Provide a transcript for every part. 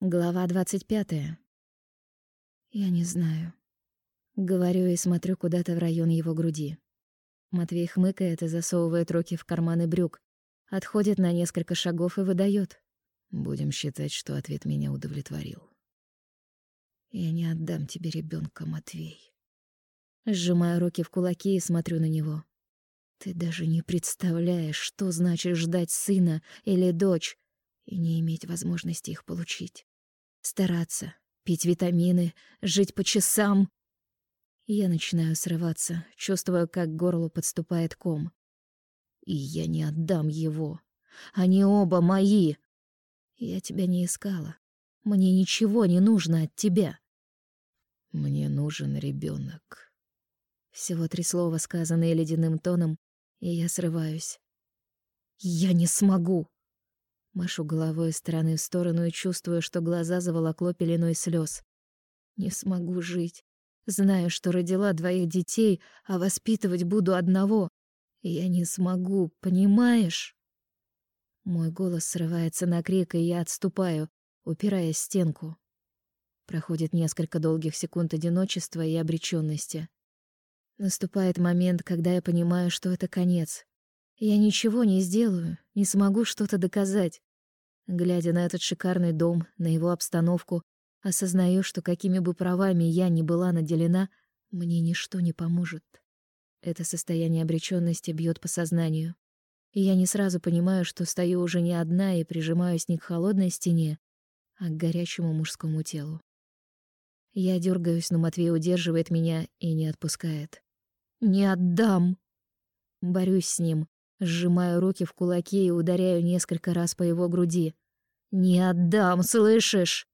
Глава двадцать пятая. Я не знаю. Говорю и смотрю куда-то в район его груди. Матвей хмыкает и засовывает руки в карманы брюк, отходит на несколько шагов и выдает: Будем считать, что ответ меня удовлетворил. Я не отдам тебе ребенка, Матвей. Сжимаю руки в кулаки и смотрю на него. Ты даже не представляешь, что значит ждать сына или дочь и не иметь возможности их получить. Стараться, пить витамины, жить по часам. Я начинаю срываться, чувствую, как к горлу подступает ком. И я не отдам его. Они оба мои. Я тебя не искала. Мне ничего не нужно от тебя. Мне нужен ребенок. Всего три слова, сказанные ледяным тоном, и я срываюсь. Я не смогу. Машу головой из стороны в сторону и чувствую, что глаза заволокло пеленой слез. Не смогу жить. Знаю, что родила двоих детей, а воспитывать буду одного. Я не смогу, понимаешь? Мой голос срывается на крик, и я отступаю, упираясь в стенку. Проходит несколько долгих секунд одиночества и обречённости. Наступает момент, когда я понимаю, что это конец. Я ничего не сделаю, не смогу что-то доказать. Глядя на этот шикарный дом, на его обстановку, осознаю, что какими бы правами я ни была наделена, мне ничто не поможет. Это состояние обречённости бьёт по сознанию. И я не сразу понимаю, что стою уже не одна и прижимаюсь не к холодной стене, а к горячему мужскому телу. Я дергаюсь, но Матвей удерживает меня и не отпускает. «Не отдам!» Борюсь с ним, Сжимаю руки в кулаки и ударяю несколько раз по его груди. «Не отдам, слышишь?»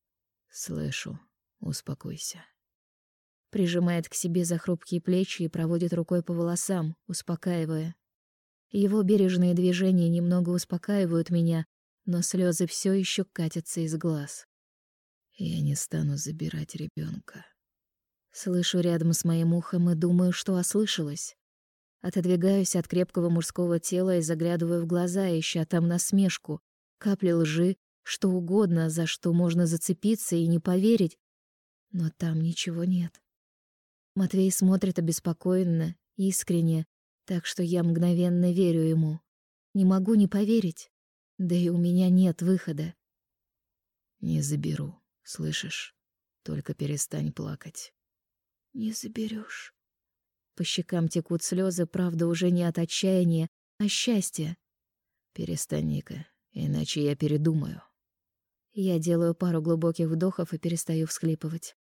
«Слышу. Успокойся». Прижимает к себе за хрупкие плечи и проводит рукой по волосам, успокаивая. Его бережные движения немного успокаивают меня, но слезы все еще катятся из глаз. «Я не стану забирать ребенка. Слышу рядом с моим ухом и думаю, что ослышалась. Отодвигаюсь от крепкого мужского тела и заглядываю в глаза, ища там насмешку, капли лжи, что угодно, за что можно зацепиться и не поверить. Но там ничего нет. Матвей смотрит обеспокоенно, искренне, так что я мгновенно верю ему. Не могу не поверить. Да и у меня нет выхода. Не заберу, слышишь? Только перестань плакать. Не заберешь. По щекам текут слезы, правда, уже не от отчаяния, а счастья. Перестань, Ника, иначе я передумаю. Я делаю пару глубоких вдохов и перестаю всхлипывать.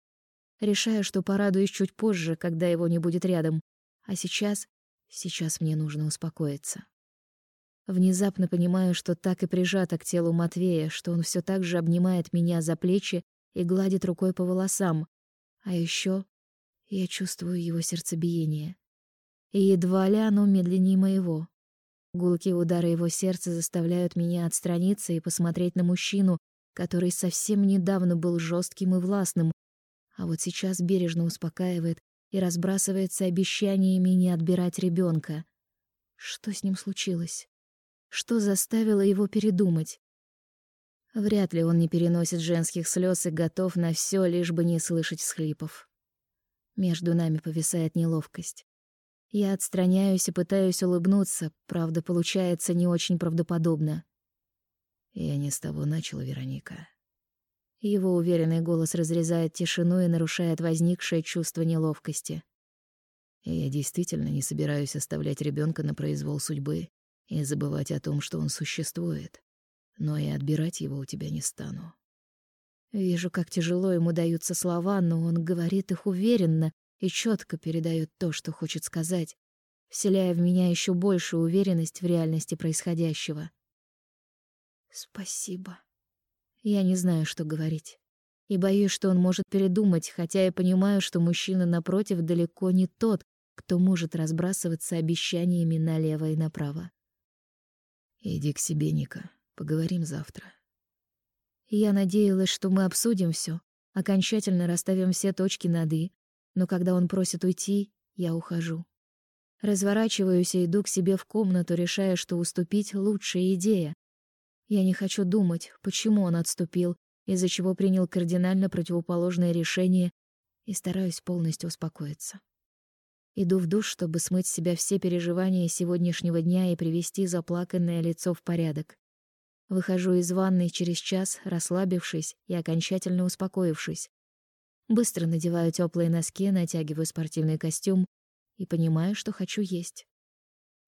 Решаю, что порадуюсь чуть позже, когда его не будет рядом. А сейчас... Сейчас мне нужно успокоиться. Внезапно понимаю, что так и прижата к телу Матвея, что он все так же обнимает меня за плечи и гладит рукой по волосам. А еще я чувствую его сердцебиение. И едва ли оно медленнее моего. Гулкие удары его сердца заставляют меня отстраниться и посмотреть на мужчину, который совсем недавно был жестким и властным, а вот сейчас бережно успокаивает и разбрасывается обещаниями не отбирать ребенка. Что с ним случилось? Что заставило его передумать? Вряд ли он не переносит женских слез и готов на все, лишь бы не слышать всхлипов. Между нами повисает неловкость. Я отстраняюсь и пытаюсь улыбнуться, правда, получается не очень правдоподобно. Я не с того начала, Вероника. Его уверенный голос разрезает тишину и нарушает возникшее чувство неловкости. Я действительно не собираюсь оставлять ребенка на произвол судьбы и забывать о том, что он существует. Но и отбирать его у тебя не стану. Вижу, как тяжело ему даются слова, но он говорит их уверенно и четко передает то, что хочет сказать, вселяя в меня еще большую уверенность в реальности происходящего. Спасибо. Я не знаю, что говорить. И боюсь, что он может передумать, хотя я понимаю, что мужчина напротив далеко не тот, кто может разбрасываться обещаниями налево и направо. Иди к себе, Ника. Поговорим завтра. Я надеялась, что мы обсудим все, окончательно расставим все точки над «и», но когда он просит уйти, я ухожу. Разворачиваюсь и иду к себе в комнату, решая, что уступить — лучшая идея. Я не хочу думать, почему он отступил, из-за чего принял кардинально противоположное решение и стараюсь полностью успокоиться. Иду в душ, чтобы смыть с себя все переживания сегодняшнего дня и привести заплаканное лицо в порядок. Выхожу из ванной через час, расслабившись и окончательно успокоившись. Быстро надеваю теплые носки, натягиваю спортивный костюм и понимаю, что хочу есть.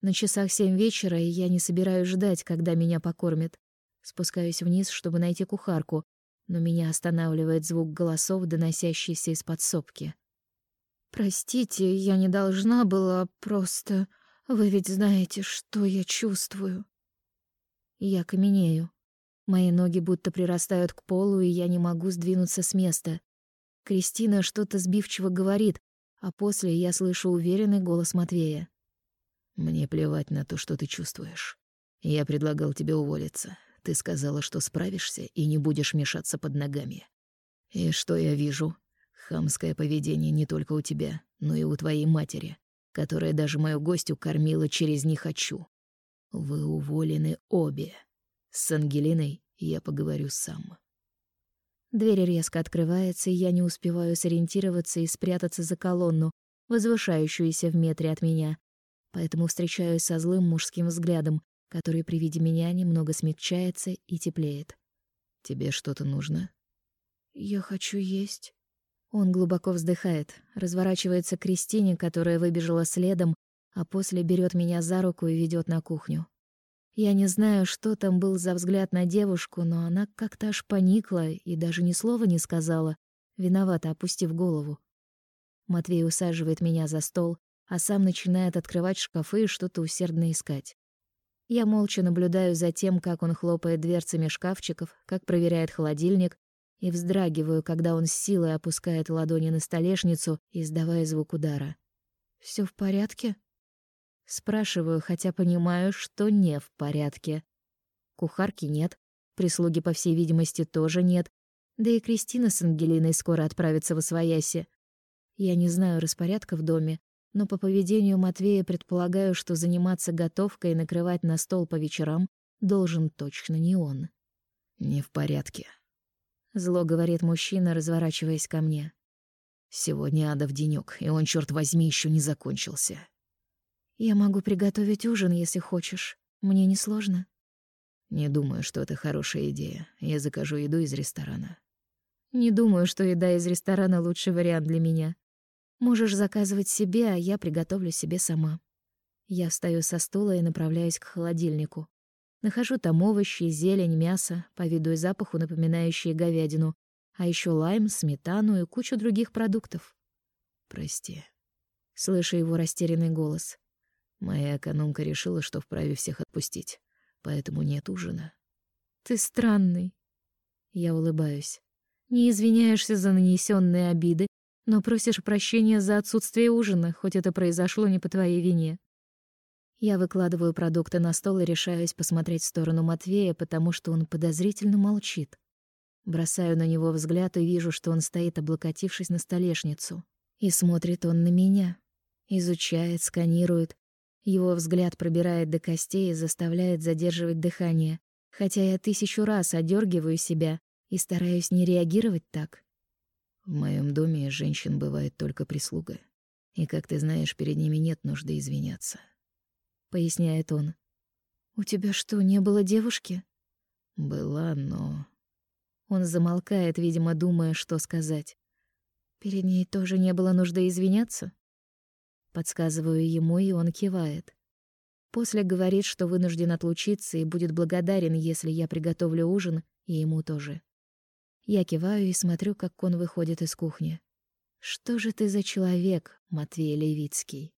На часах семь вечера, и я не собираюсь ждать, когда меня покормят. Спускаюсь вниз, чтобы найти кухарку, но меня останавливает звук голосов, доносящийся из подсобки. «Простите, я не должна была просто... Вы ведь знаете, что я чувствую». Я каменею. Мои ноги будто прирастают к полу, и я не могу сдвинуться с места. Кристина что-то сбивчиво говорит, а после я слышу уверенный голос Матвея. «Мне плевать на то, что ты чувствуешь. Я предлагал тебе уволиться. Ты сказала, что справишься и не будешь мешаться под ногами. И что я вижу? Хамское поведение не только у тебя, но и у твоей матери, которая даже мою гостю кормила через «не хочу». Вы уволены обе. С Ангелиной я поговорю сам. Дверь резко открывается, и я не успеваю сориентироваться и спрятаться за колонну, возвышающуюся в метре от меня. Поэтому встречаюсь со злым мужским взглядом, который при виде меня немного смягчается и теплеет. «Тебе что-то нужно?» «Я хочу есть». Он глубоко вздыхает, разворачивается к Кристине, которая выбежала следом, а после берет меня за руку и ведет на кухню. Я не знаю, что там был за взгляд на девушку, но она как-то аж поникла и даже ни слова не сказала, виновато опустив голову. Матвей усаживает меня за стол, а сам начинает открывать шкафы и что-то усердно искать. Я молча наблюдаю за тем, как он хлопает дверцами шкафчиков, как проверяет холодильник, и вздрагиваю, когда он с силой опускает ладони на столешницу, издавая звук удара. Все в порядке?» Спрашиваю, хотя понимаю, что не в порядке. Кухарки нет, прислуги, по всей видимости, тоже нет, да и Кристина с Ангелиной скоро отправятся в Освояси. Я не знаю распорядка в доме, но по поведению Матвея предполагаю, что заниматься готовкой и накрывать на стол по вечерам должен точно не он. «Не в порядке», — зло говорит мужчина, разворачиваясь ко мне. «Сегодня адов денёк, и он, чёрт возьми, ещё не закончился». Я могу приготовить ужин, если хочешь. Мне не сложно. Не думаю, что это хорошая идея. Я закажу еду из ресторана. Не думаю, что еда из ресторана лучший вариант для меня. Можешь заказывать себе, а я приготовлю себе сама. Я встаю со стула и направляюсь к холодильнику. Нахожу там овощи, зелень, мясо, по виду и запаху напоминающие говядину, а еще лайм, сметану и кучу других продуктов. Прости. Слышу его растерянный голос. Моя экономка решила, что вправе всех отпустить, поэтому нет ужина. Ты странный. Я улыбаюсь. Не извиняешься за нанесенные обиды, но просишь прощения за отсутствие ужина, хоть это произошло не по твоей вине. Я выкладываю продукты на стол и решаюсь посмотреть в сторону Матвея, потому что он подозрительно молчит. Бросаю на него взгляд и вижу, что он стоит, облокотившись на столешницу. И смотрит он на меня. Изучает, сканирует, его взгляд пробирает до костей и заставляет задерживать дыхание, хотя я тысячу раз одергиваю себя и стараюсь не реагировать так. В моем доме женщин бывает только прислуга, и, как ты знаешь, перед ними нет нужды извиняться, поясняет он. У тебя что, не было девушки? Была, но Он замолкает, видимо, думая, что сказать. Перед ней тоже не было нужды извиняться. Подсказываю ему, и он кивает. После говорит, что вынужден отлучиться и будет благодарен, если я приготовлю ужин, и ему тоже. Я киваю и смотрю, как он выходит из кухни. Что же ты за человек, Матвей Левицкий?